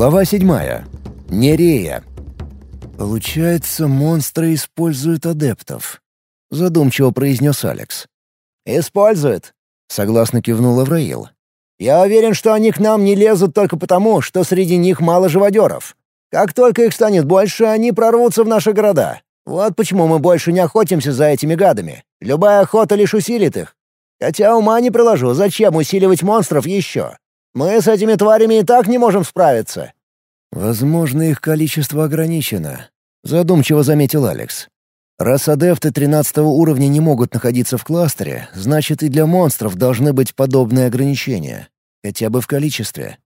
Глава седьмая. Нерея. «Получается, монстры используют адептов», — задумчиво произнес Алекс. «Используют», — согласно кивнул Авраил. «Я уверен, что они к нам не лезут только потому, что среди них мало живодеров. Как только их станет больше, они прорвутся в наши города. Вот почему мы больше не охотимся за этими гадами. Любая охота лишь усилит их. Хотя ума не приложу, зачем усиливать монстров еще? Мы с этими тварями и так не можем справиться». «Возможно, их количество ограничено», — задумчиво заметил Алекс. «Раз адепты 13 уровня не могут находиться в кластере, значит и для монстров должны быть подобные ограничения. Хотя бы в количестве».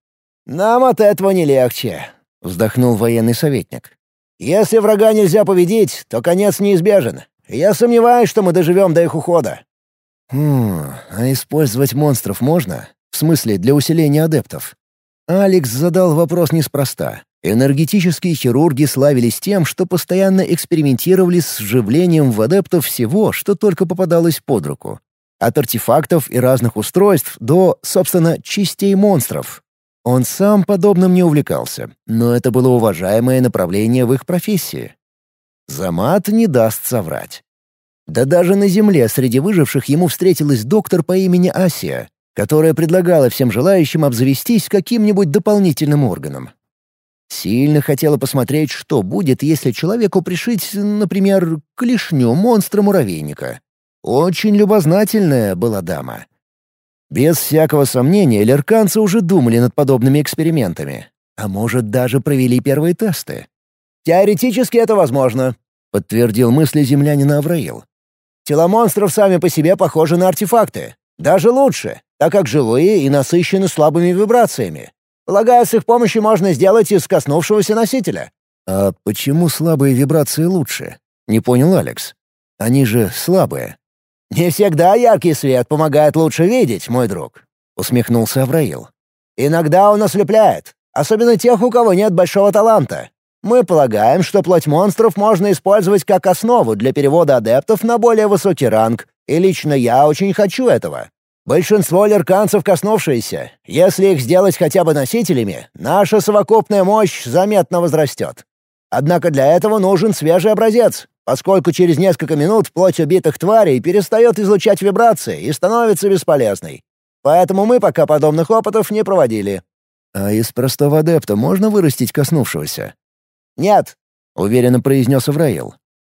«Нам от этого не легче», — вздохнул военный советник. «Если врага нельзя победить, то конец неизбежен. Я сомневаюсь, что мы доживем до их ухода». «Хм, а использовать монстров можно? В смысле, для усиления адептов. Алекс задал вопрос неспроста. Энергетические хирурги славились тем, что постоянно экспериментировали с вживлением в адептов всего, что только попадалось под руку. От артефактов и разных устройств до, собственно, частей монстров. Он сам подобным не увлекался, но это было уважаемое направление в их профессии. Замат не даст соврать. Да даже на Земле среди выживших ему встретилась доктор по имени Асия, которая предлагала всем желающим обзавестись каким-нибудь дополнительным органом. Сильно хотела посмотреть, что будет, если человеку пришить, например, клешню монстра-муравейника. Очень любознательная была дама. Без всякого сомнения, лерканцы уже думали над подобными экспериментами. А может, даже провели первые тесты. «Теоретически это возможно», — подтвердил мысли землянина Авраил. «Тела монстров сами по себе похожи на артефакты. Даже лучше так как живые и насыщены слабыми вибрациями. Полагаю, с их помощью можно сделать из коснувшегося носителя». «А почему слабые вибрации лучше?» — не понял Алекс. «Они же слабые». «Не всегда яркий свет помогает лучше видеть, мой друг», — усмехнулся Авраил. «Иногда он ослепляет, особенно тех, у кого нет большого таланта. Мы полагаем, что плоть монстров можно использовать как основу для перевода адептов на более высокий ранг, и лично я очень хочу этого. Большинство лерканцев коснувшиеся. Если их сделать хотя бы носителями, наша совокупная мощь заметно возрастет. Однако для этого нужен свежий образец, поскольку через несколько минут плоть убитых тварей перестает излучать вибрации и становится бесполезной. Поэтому мы пока подобных опытов не проводили. «А из простого адепта можно вырастить коснувшегося?» «Нет», — уверенно произнес Авраил.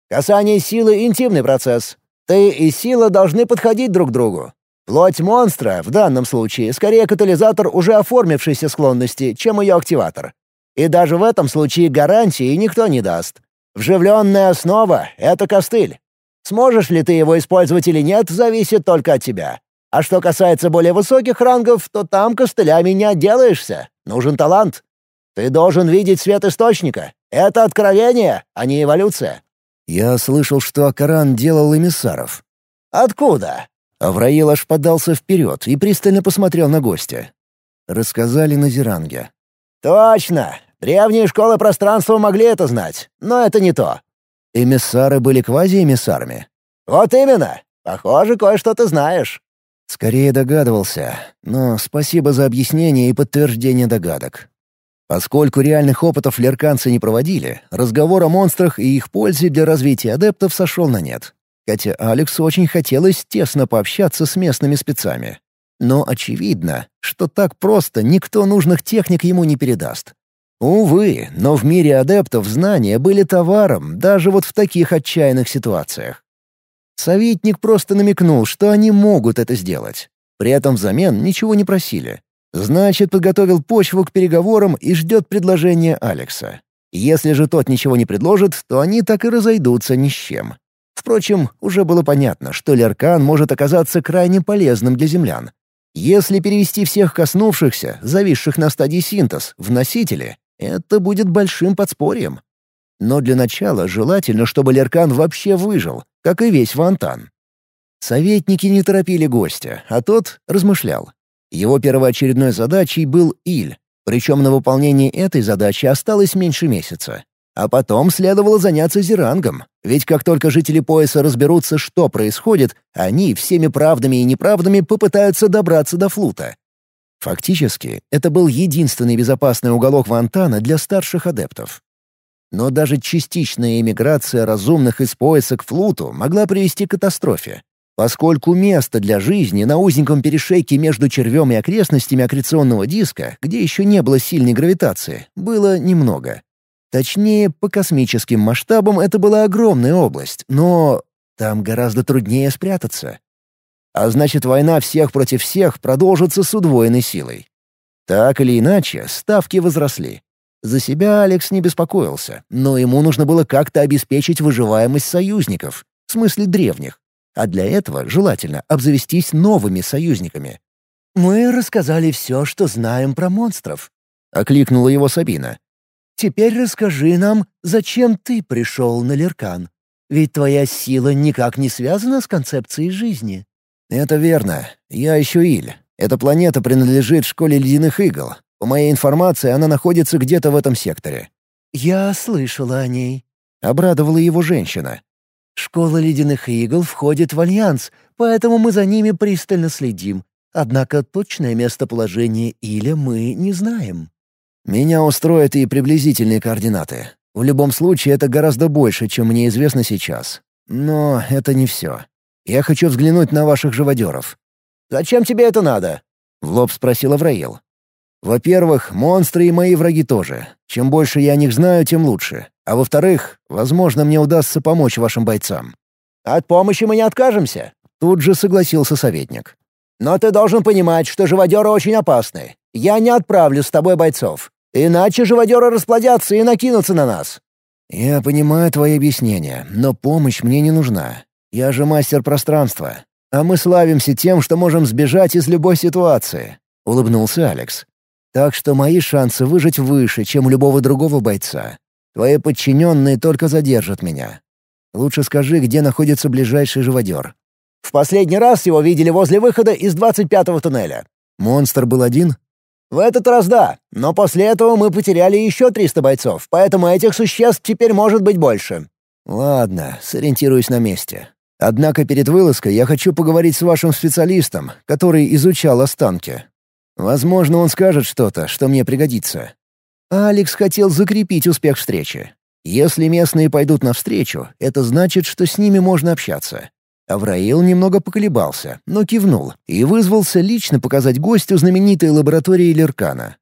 «Касание силы — интимный процесс. Ты и сила должны подходить друг к другу. Плоть монстра, в данном случае, скорее катализатор уже оформившейся склонности, чем ее активатор. И даже в этом случае гарантии никто не даст. Вживленная основа — это костыль. Сможешь ли ты его использовать или нет, зависит только от тебя. А что касается более высоких рангов, то там костылями не отделаешься. Нужен талант. Ты должен видеть свет источника. Это откровение, а не эволюция. Я слышал, что Акаран делал эмиссаров. Откуда? Авраил аж подался вперед и пристально посмотрел на гостя. Рассказали на Зеранге. «Точно! Древние школы пространства могли это знать, но это не то». «Эмиссары были квази-эмиссарами?» «Вот именно! Похоже, кое-что ты знаешь». Скорее догадывался, но спасибо за объяснение и подтверждение догадок. Поскольку реальных опытов лерканцы не проводили, разговор о монстрах и их пользе для развития адептов сошел на нет хотя Алексу очень хотелось тесно пообщаться с местными спецами. Но очевидно, что так просто никто нужных техник ему не передаст. Увы, но в мире адептов знания были товаром даже вот в таких отчаянных ситуациях. Советник просто намекнул, что они могут это сделать. При этом взамен ничего не просили. Значит, подготовил почву к переговорам и ждет предложения Алекса. Если же тот ничего не предложит, то они так и разойдутся ни с чем. Впрочем, уже было понятно, что Леркан может оказаться крайне полезным для землян. Если перевести всех коснувшихся, зависших на стадии синтез, в носители, это будет большим подспорьем. Но для начала желательно, чтобы Леркан вообще выжил, как и весь Вантан. Советники не торопили гостя, а тот размышлял. Его первоочередной задачей был Иль, причем на выполнение этой задачи осталось меньше месяца. А потом следовало заняться зерангом, ведь как только жители пояса разберутся, что происходит, они всеми правдами и неправдами попытаются добраться до флута. Фактически, это был единственный безопасный уголок Вантана для старших адептов. Но даже частичная эмиграция разумных из пояса к флуту могла привести к катастрофе, поскольку места для жизни на узеньком перешейке между червем и окрестностями аккреционного диска, где еще не было сильной гравитации, было немного. Точнее, по космическим масштабам это была огромная область, но там гораздо труднее спрятаться. А значит, война всех против всех продолжится с удвоенной силой. Так или иначе, ставки возросли. За себя Алекс не беспокоился, но ему нужно было как-то обеспечить выживаемость союзников, в смысле древних. А для этого желательно обзавестись новыми союзниками. «Мы рассказали все, что знаем про монстров», — окликнула его Сабина. «Теперь расскажи нам, зачем ты пришел на Леркан? Ведь твоя сила никак не связана с концепцией жизни». «Это верно. Я ищу Иль. Эта планета принадлежит школе ледяных игл. По моей информации, она находится где-то в этом секторе». «Я слышала о ней», — обрадовала его женщина. «Школа ледяных игл входит в Альянс, поэтому мы за ними пристально следим. Однако точное местоположение Иля мы не знаем». «Меня устроят и приблизительные координаты. В любом случае, это гораздо больше, чем мне известно сейчас. Но это не все. Я хочу взглянуть на ваших живодеров». «Зачем тебе это надо?» — в лоб спросил Авраил. Во-первых, монстры и мои враги тоже. Чем больше я о них знаю, тем лучше. А во-вторых, возможно, мне удастся помочь вашим бойцам». «От помощи мы не откажемся», — тут же согласился советник. «Но ты должен понимать, что живодеры очень опасны. Я не отправлю с тобой бойцов. Иначе живодеры расплодятся и накинутся на нас». «Я понимаю твои объяснения, но помощь мне не нужна. Я же мастер пространства. А мы славимся тем, что можем сбежать из любой ситуации», — улыбнулся Алекс. Так что мои шансы выжить выше, чем у любого другого бойца. Твои подчиненные только задержат меня. Лучше скажи, где находится ближайший живодер». «В последний раз его видели возле выхода из 25-го туннеля». «Монстр был один?» «В этот раз да, но после этого мы потеряли еще 300 бойцов, поэтому этих существ теперь может быть больше». «Ладно, сориентируюсь на месте. Однако перед вылазкой я хочу поговорить с вашим специалистом, который изучал останки. Возможно, он скажет что-то, что мне пригодится. Алекс хотел закрепить успех встречи. Если местные пойдут навстречу, это значит, что с ними можно общаться. Авраил немного поколебался, но кивнул и вызвался лично показать гостю знаменитой лаборатории Леркана.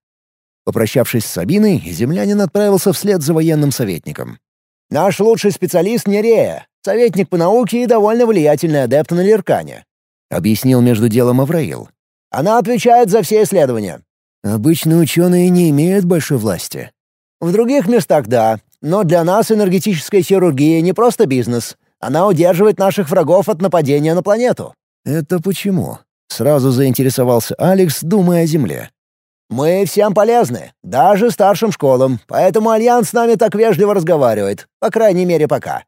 Попрощавшись с Сабиной, землянин отправился вслед за военным советником. «Наш лучший специалист Нерея, советник по науке и довольно влиятельный адепт на Леркане», — объяснил между делом Авраил. Она отвечает за все исследования». «Обычные ученые не имеют большой власти». «В других местах — да. Но для нас энергетическая хирургия не просто бизнес. Она удерживает наших врагов от нападения на планету». «Это почему?» — сразу заинтересовался Алекс, думая о Земле. «Мы всем полезны, даже старшим школам, поэтому Альянс с нами так вежливо разговаривает, по крайней мере, пока».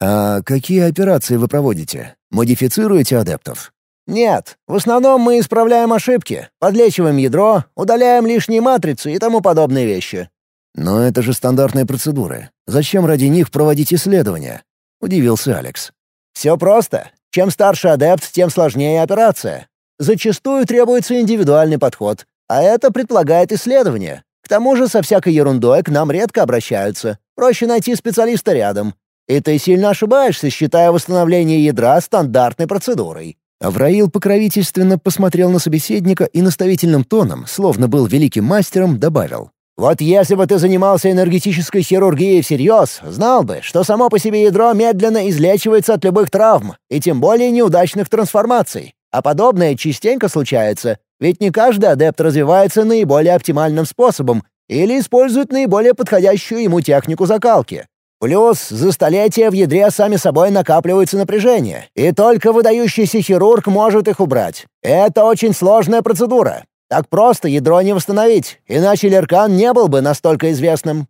«А какие операции вы проводите? Модифицируете адептов?» Нет, в основном мы исправляем ошибки, подлечиваем ядро, удаляем лишние матрицы и тому подобные вещи. Но это же стандартные процедуры. Зачем ради них проводить исследования? Удивился Алекс. Все просто. Чем старше адепт, тем сложнее операция. Зачастую требуется индивидуальный подход, а это предполагает исследование. К тому же со всякой ерундой к нам редко обращаются. Проще найти специалиста рядом. И ты сильно ошибаешься, считая восстановление ядра стандартной процедурой. Авраил покровительственно посмотрел на собеседника и наставительным тоном, словно был великим мастером, добавил. «Вот если бы ты занимался энергетической хирургией всерьез, знал бы, что само по себе ядро медленно излечивается от любых травм, и тем более неудачных трансформаций. А подобное частенько случается, ведь не каждый адепт развивается наиболее оптимальным способом или использует наиболее подходящую ему технику закалки. Плюс за столетия в ядре сами собой накапливается напряжение, и только выдающийся хирург может их убрать. Это очень сложная процедура. Так просто ядро не восстановить, иначе Леркан не был бы настолько известным».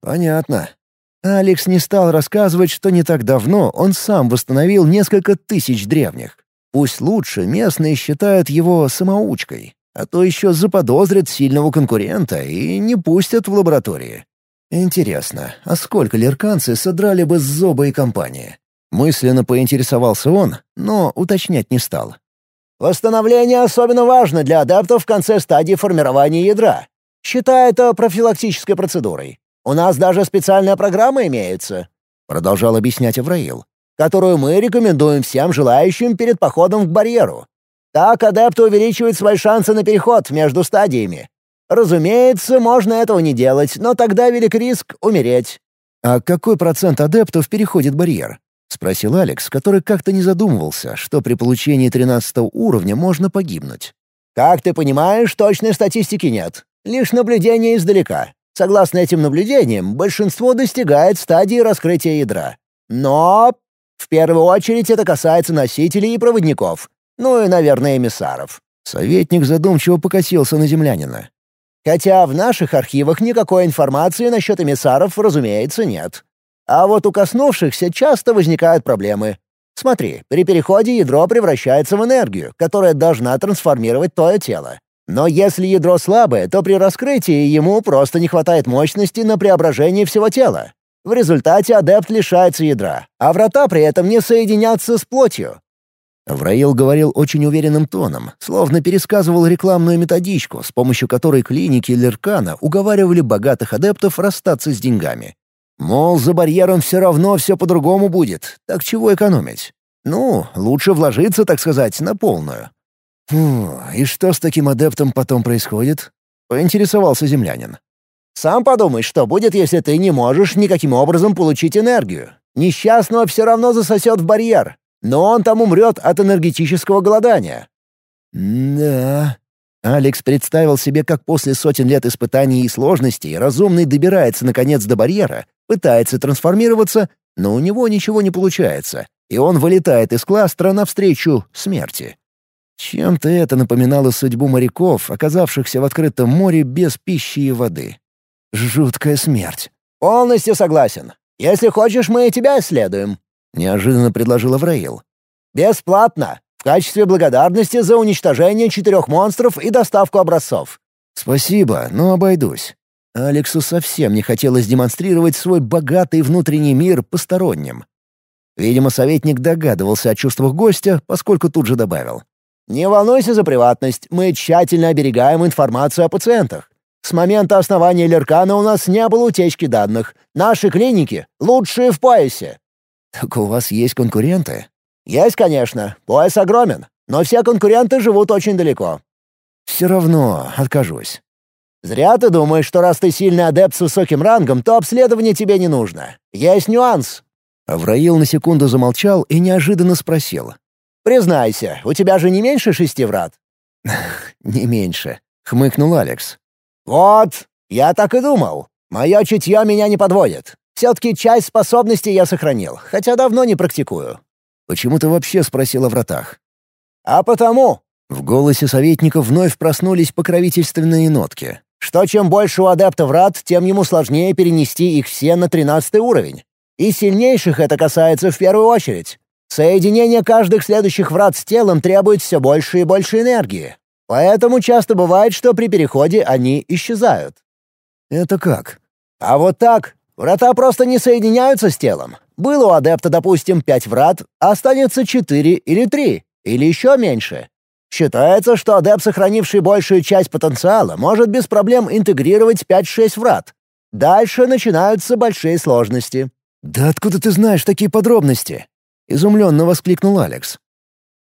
«Понятно». Алекс не стал рассказывать, что не так давно он сам восстановил несколько тысяч древних. Пусть лучше местные считают его самоучкой, а то еще заподозрят сильного конкурента и не пустят в лаборатории. Интересно, а сколько лерканцы содрали бы с Зоба и компании? Мысленно поинтересовался он, но уточнять не стал. Восстановление особенно важно для адептов в конце стадии формирования ядра. Считай это профилактической процедурой. У нас даже специальная программа имеется», — продолжал объяснять Авраил, «которую мы рекомендуем всем желающим перед походом к барьеру. Так адепты увеличивают свои шансы на переход между стадиями. Разумеется, можно этого не делать, но тогда велик риск умереть. «А какой процент адептов переходит барьер?» — спросил Алекс, который как-то не задумывался, что при получении 13 уровня можно погибнуть. «Как ты понимаешь, точной статистики нет. Лишь наблюдение издалека. Согласно этим наблюдениям, большинство достигает стадии раскрытия ядра. Но в первую очередь это касается носителей и проводников. Ну и, наверное, эмиссаров». Советник задумчиво покосился на землянина. Хотя в наших архивах никакой информации насчет эмиссаров, разумеется, нет. А вот у коснувшихся часто возникают проблемы. Смотри, при переходе ядро превращается в энергию, которая должна трансформировать твое тело. Но если ядро слабое, то при раскрытии ему просто не хватает мощности на преображение всего тела. В результате адепт лишается ядра, а врата при этом не соединятся с плотью. Авраил говорил очень уверенным тоном, словно пересказывал рекламную методичку, с помощью которой клиники Леркана уговаривали богатых адептов расстаться с деньгами. Мол, за барьером все равно все по-другому будет, так чего экономить? Ну, лучше вложиться, так сказать, на полную. Фу, и что с таким адептом потом происходит? Поинтересовался землянин. «Сам подумай, что будет, если ты не можешь никаким образом получить энергию. Несчастного все равно засосет в барьер, но он там умрет от энергетического голодания». «Да...» Алекс представил себе, как после сотен лет испытаний и сложностей разумный добирается наконец до барьера, пытается трансформироваться, но у него ничего не получается, и он вылетает из кластера навстречу смерти. Чем-то это напоминало судьбу моряков, оказавшихся в открытом море без пищи и воды. Жуткая смерть. «Полностью согласен. Если хочешь, мы и тебя исследуем», неожиданно предложил Авраил. «Бесплатно! В качестве благодарности за уничтожение четырех монстров и доставку образцов». «Спасибо, но обойдусь». Алексу совсем не хотелось демонстрировать свой богатый внутренний мир посторонним. Видимо, советник догадывался о чувствах гостя, поскольку тут же добавил. «Не волнуйся за приватность, мы тщательно оберегаем информацию о пациентах. С момента основания Леркана у нас не было утечки данных. Наши клиники — лучшие в поясе. «Так у вас есть конкуренты?» «Есть, конечно. Пояс огромен. Но все конкуренты живут очень далеко». «Все равно откажусь». «Зря ты думаешь, что раз ты сильный адепт с высоким рангом, то обследование тебе не нужно. Есть нюанс». Авраил на секунду замолчал и неожиданно спросил. «Признайся, у тебя же не меньше шести врат?» «Не меньше», — хмыкнул Алекс. «Вот, я так и думал. Мое чутье меня не подводит. Все-таки часть способностей я сохранил, хотя давно не практикую». «Почему ты вообще спросил о вратах?» «А потому...» В голосе советников вновь проснулись покровительственные нотки. «Что чем больше у адепта врат, тем ему сложнее перенести их все на тринадцатый уровень. И сильнейших это касается в первую очередь. Соединение каждых следующих врат с телом требует все больше и больше энергии. Поэтому часто бывает, что при переходе они исчезают». «Это как?» «А вот так. Врата просто не соединяются с телом. Было у адепта, допустим, пять врат, а останется четыре или три, или еще меньше. Считается, что адепт, сохранивший большую часть потенциала, может без проблем интегрировать 5-6 врат. Дальше начинаются большие сложности. «Да откуда ты знаешь такие подробности?» — изумленно воскликнул Алекс.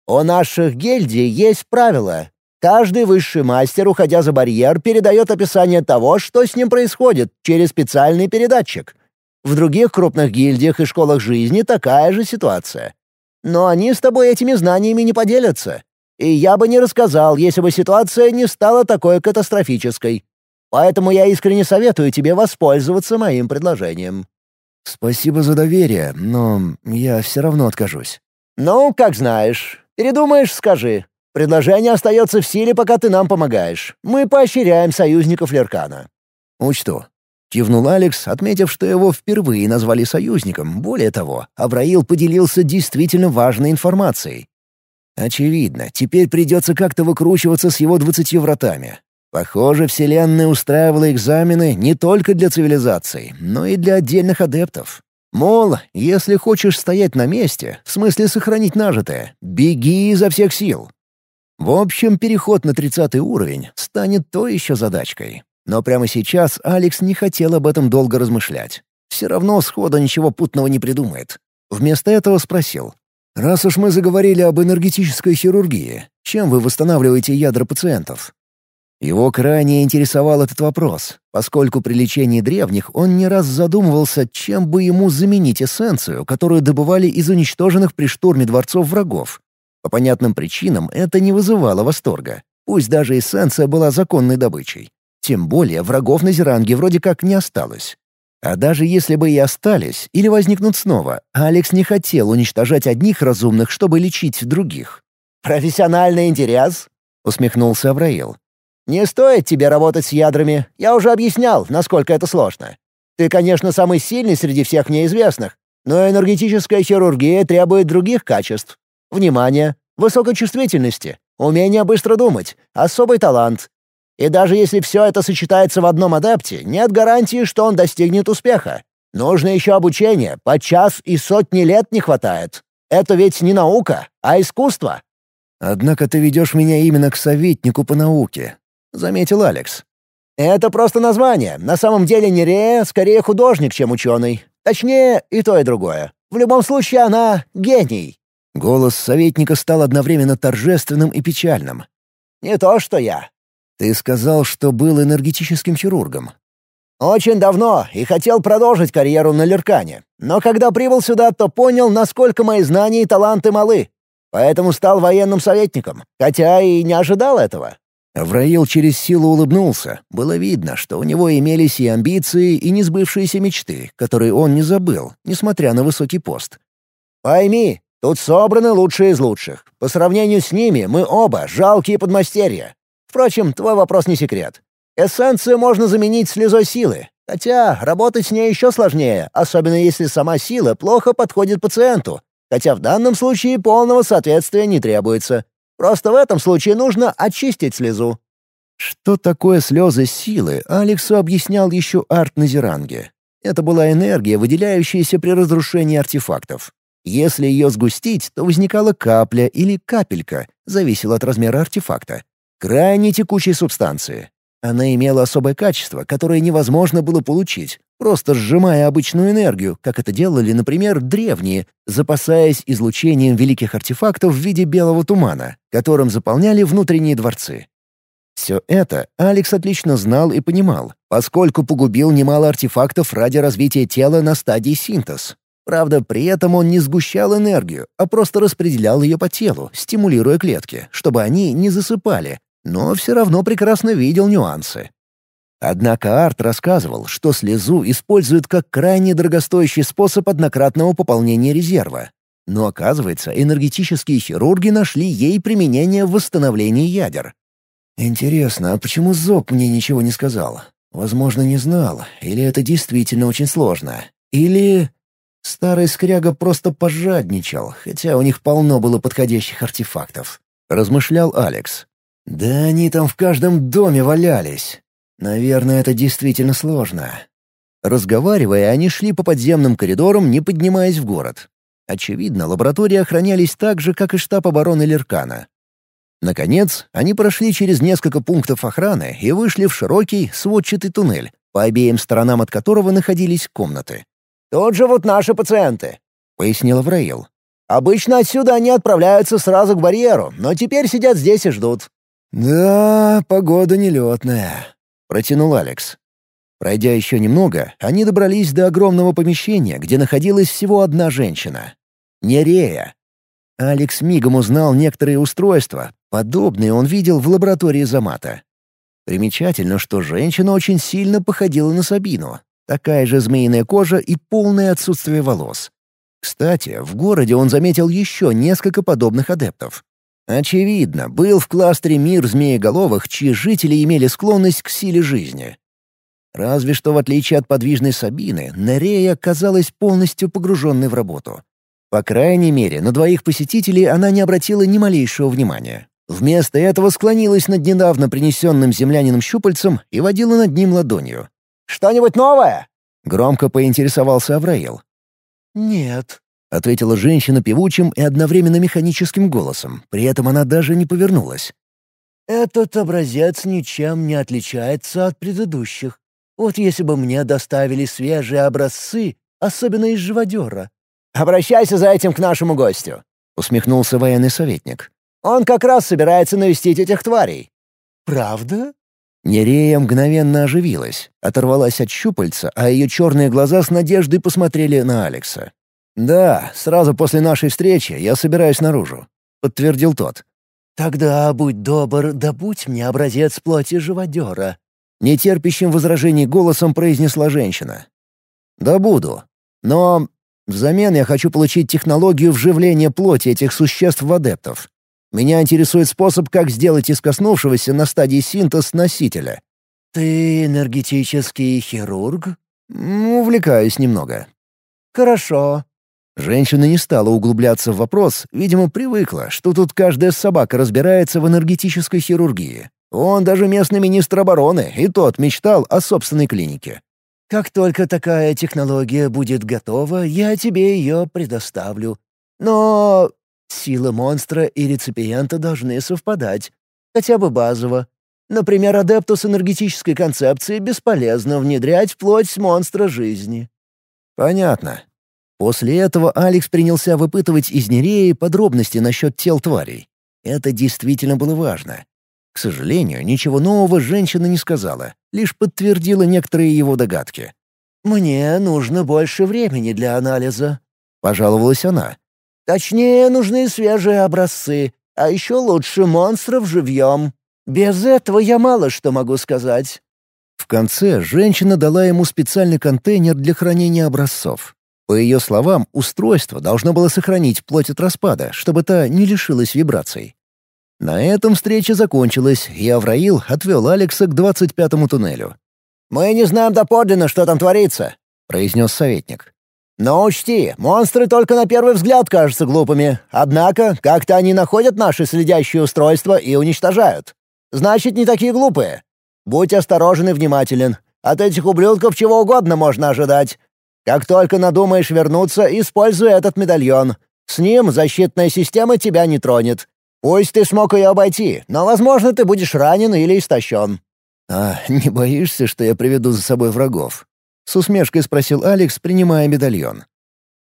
«У наших гильдий есть правила, Каждый высший мастер, уходя за барьер, передает описание того, что с ним происходит, через специальный передатчик. В других крупных гильдиях и школах жизни такая же ситуация. Но они с тобой этими знаниями не поделятся. И я бы не рассказал, если бы ситуация не стала такой катастрофической. Поэтому я искренне советую тебе воспользоваться моим предложением». «Спасибо за доверие, но я все равно откажусь». «Ну, как знаешь. Передумаешь — скажи. Предложение остается в силе, пока ты нам помогаешь. Мы поощряем союзников Леркана». «Учту». Кивнул Алекс, отметив, что его впервые назвали союзником. Более того, Авраил поделился действительно важной информацией. Очевидно, теперь придется как-то выкручиваться с его двадцатью вратами. Похоже, Вселенная устраивала экзамены не только для цивилизаций, но и для отдельных адептов. Мол, если хочешь стоять на месте, в смысле сохранить нажитое, беги изо всех сил. В общем, переход на тридцатый уровень станет то еще задачкой. Но прямо сейчас Алекс не хотел об этом долго размышлять. Все равно схода ничего путного не придумает. Вместо этого спросил. «Раз уж мы заговорили об энергетической хирургии, чем вы восстанавливаете ядра пациентов?» Его крайне интересовал этот вопрос, поскольку при лечении древних он не раз задумывался, чем бы ему заменить эссенцию, которую добывали из уничтоженных при штурме дворцов врагов. По понятным причинам это не вызывало восторга, пусть даже эссенция была законной добычей. Тем более врагов на Зеранге вроде как не осталось. А даже если бы и остались или возникнут снова, Алекс не хотел уничтожать одних разумных, чтобы лечить других. «Профессиональный интерес?» — усмехнулся Авраил. Не стоит тебе работать с ядрами, я уже объяснял, насколько это сложно. Ты, конечно, самый сильный среди всех неизвестных, но энергетическая хирургия требует других качеств. Внимания, высокой чувствительности, умения быстро думать, особый талант. И даже если все это сочетается в одном адепте, нет гарантии, что он достигнет успеха. Нужно еще обучение, по час и сотни лет не хватает. Это ведь не наука, а искусство. Однако ты ведешь меня именно к советнику по науке, — заметил Алекс. «Это просто название. На самом деле Нерея скорее художник, чем ученый. Точнее, и то, и другое. В любом случае, она — гений». Голос советника стал одновременно торжественным и печальным. «Не то, что я». «Ты сказал, что был энергетическим хирургом». «Очень давно и хотел продолжить карьеру на Леркане. Но когда прибыл сюда, то понял, насколько мои знания и таланты малы. Поэтому стал военным советником, хотя и не ожидал этого. Авраил через силу улыбнулся. Было видно, что у него имелись и амбиции, и несбывшиеся мечты, которые он не забыл, несмотря на высокий пост. «Пойми, тут собраны лучшие из лучших. По сравнению с ними мы оба жалкие подмастерья. Впрочем, твой вопрос не секрет. Эссенцию можно заменить слезой силы, хотя работать с ней еще сложнее, особенно если сама сила плохо подходит пациенту, хотя в данном случае полного соответствия не требуется. Просто в этом случае нужно очистить слезу». Что такое слезы силы, Алексу объяснял еще Арт на. Это была энергия, выделяющаяся при разрушении артефактов. Если ее сгустить, то возникала капля или капелька, зависело от размера артефакта. Крайне текучей субстанции. Она имела особое качество, которое невозможно было получить, просто сжимая обычную энергию, как это делали, например, древние, запасаясь излучением великих артефактов в виде белого тумана, которым заполняли внутренние дворцы. Все это Алекс отлично знал и понимал, поскольку погубил немало артефактов ради развития тела на стадии синтез. Правда, при этом он не сгущал энергию, а просто распределял ее по телу, стимулируя клетки, чтобы они не засыпали, но все равно прекрасно видел нюансы. Однако Арт рассказывал, что слезу используют как крайне дорогостоящий способ однократного пополнения резерва. Но оказывается, энергетические хирурги нашли ей применение в восстановлении ядер. Интересно, а почему Зоб мне ничего не сказал? Возможно, не знал, или это действительно очень сложно. Или... Старый скряга просто пожадничал, хотя у них полно было подходящих артефактов. Размышлял Алекс. Да они там в каждом доме валялись. Наверное, это действительно сложно. Разговаривая, они шли по подземным коридорам, не поднимаясь в город. Очевидно, лаборатории охранялись так же, как и штаб обороны Леркана. Наконец, они прошли через несколько пунктов охраны и вышли в широкий, сводчатый туннель, по обеим сторонам от которого находились комнаты. «Тут же вот наши пациенты», — пояснил Авраил. «Обычно отсюда они отправляются сразу к барьеру, но теперь сидят здесь и ждут. «Да, погода нелетная», — протянул Алекс. Пройдя еще немного, они добрались до огромного помещения, где находилась всего одна женщина. Нерея. Алекс мигом узнал некоторые устройства, подобные он видел в лаборатории Замата. Примечательно, что женщина очень сильно походила на Сабину. Такая же змеиная кожа и полное отсутствие волос. Кстати, в городе он заметил еще несколько подобных адептов. Очевидно, был в кластере мир змееголовых, чьи жители имели склонность к силе жизни. Разве что в отличие от подвижной Сабины, Нерея казалась полностью погруженной в работу. По крайней мере, на двоих посетителей она не обратила ни малейшего внимания. Вместо этого склонилась над недавно принесенным землянином щупальцем и водила над ним ладонью. «Что-нибудь новое?» — громко поинтересовался Авраил. «Нет», ответила женщина певучим и одновременно механическим голосом, при этом она даже не повернулась. «Этот образец ничем не отличается от предыдущих. Вот если бы мне доставили свежие образцы, особенно из живодера». «Обращайся за этим к нашему гостю», — усмехнулся военный советник. «Он как раз собирается навестить этих тварей». «Правда?» Нерея мгновенно оживилась, оторвалась от щупальца, а ее черные глаза с надеждой посмотрели на Алекса. «Да, сразу после нашей встречи я собираюсь наружу», — подтвердил тот. «Тогда, будь добр, добудь мне образец плоти живодера», — нетерпящим возражений голосом произнесла женщина. «Да буду. Но взамен я хочу получить технологию вживления плоти этих существ в адептов. Меня интересует способ, как сделать из коснувшегося на стадии синтез носителя». «Ты энергетический хирург?» «Увлекаюсь немного». «Хорошо. Женщина не стала углубляться в вопрос, видимо, привыкла, что тут каждая собака разбирается в энергетической хирургии. Он даже местный министр обороны, и тот мечтал о собственной клинике. «Как только такая технология будет готова, я тебе ее предоставлю. Но силы монстра и реципиента должны совпадать, хотя бы базово. Например, адепту с энергетической концепцией бесполезно внедрять вплоть монстра жизни». «Понятно. После этого Алекс принялся выпытывать из Нереи подробности насчет тел тварей. Это действительно было важно. К сожалению, ничего нового женщина не сказала, лишь подтвердила некоторые его догадки. «Мне нужно больше времени для анализа», — пожаловалась она. «Точнее, нужны свежие образцы, а еще лучше монстров живьем. Без этого я мало что могу сказать». В конце женщина дала ему специальный контейнер для хранения образцов. По ее словам, устройство должно было сохранить плоть от распада, чтобы та не лишилась вибраций. На этом встреча закончилась, и Авраил отвел Алекса к двадцать пятому туннелю. «Мы не знаем доподлинно, что там творится», — произнес советник. «Но учти, монстры только на первый взгляд кажутся глупыми. Однако, как-то они находят наши следящие устройства и уничтожают. Значит, не такие глупые. Будь осторожен и внимателен. От этих ублюдков чего угодно можно ожидать. Как только надумаешь вернуться, используй этот медальон. С ним защитная система тебя не тронет. Пусть ты смог ее обойти, но, возможно, ты будешь ранен или истощен». «А не боишься, что я приведу за собой врагов?» — с усмешкой спросил Алекс, принимая медальон.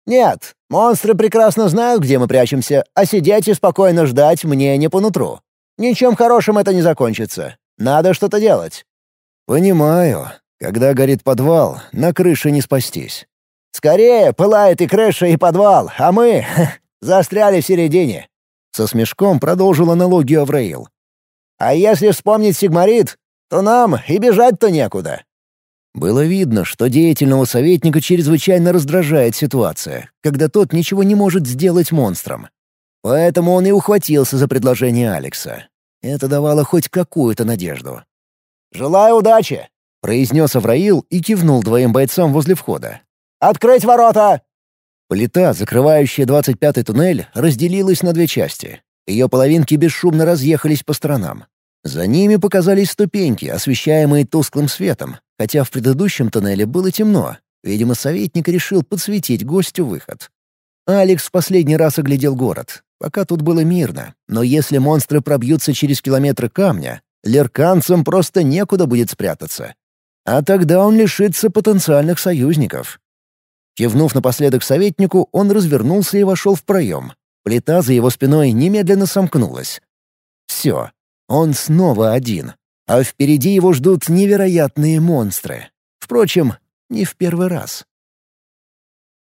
«Нет, монстры прекрасно знают, где мы прячемся, а сидеть и спокойно ждать мне не по нутру. Ничем хорошим это не закончится. Надо что-то делать». «Понимаю. Когда горит подвал, на крыше не спастись. «Скорее, пылает и крыша, и подвал, а мы застряли в середине». Со смешком продолжил аналогию Авраил. «А если вспомнить Сигмарит, то нам и бежать-то некуда». Было видно, что деятельного советника чрезвычайно раздражает ситуация, когда тот ничего не может сделать монстром. Поэтому он и ухватился за предложение Алекса. Это давало хоть какую-то надежду. «Желаю удачи!» — произнес Авраил и кивнул двоим бойцам возле входа. «Открыть ворота!» Плита, закрывающая двадцать пятый туннель, разделилась на две части. Ее половинки бесшумно разъехались по сторонам. За ними показались ступеньки, освещаемые тусклым светом, хотя в предыдущем туннеле было темно. Видимо, советник решил подсветить гостю выход. Алекс в последний раз оглядел город. Пока тут было мирно, но если монстры пробьются через километры камня, лерканцам просто некуда будет спрятаться. А тогда он лишится потенциальных союзников. Кивнув напоследок советнику, он развернулся и вошел в проем. Плита за его спиной немедленно сомкнулась. Все, он снова один. А впереди его ждут невероятные монстры. Впрочем, не в первый раз.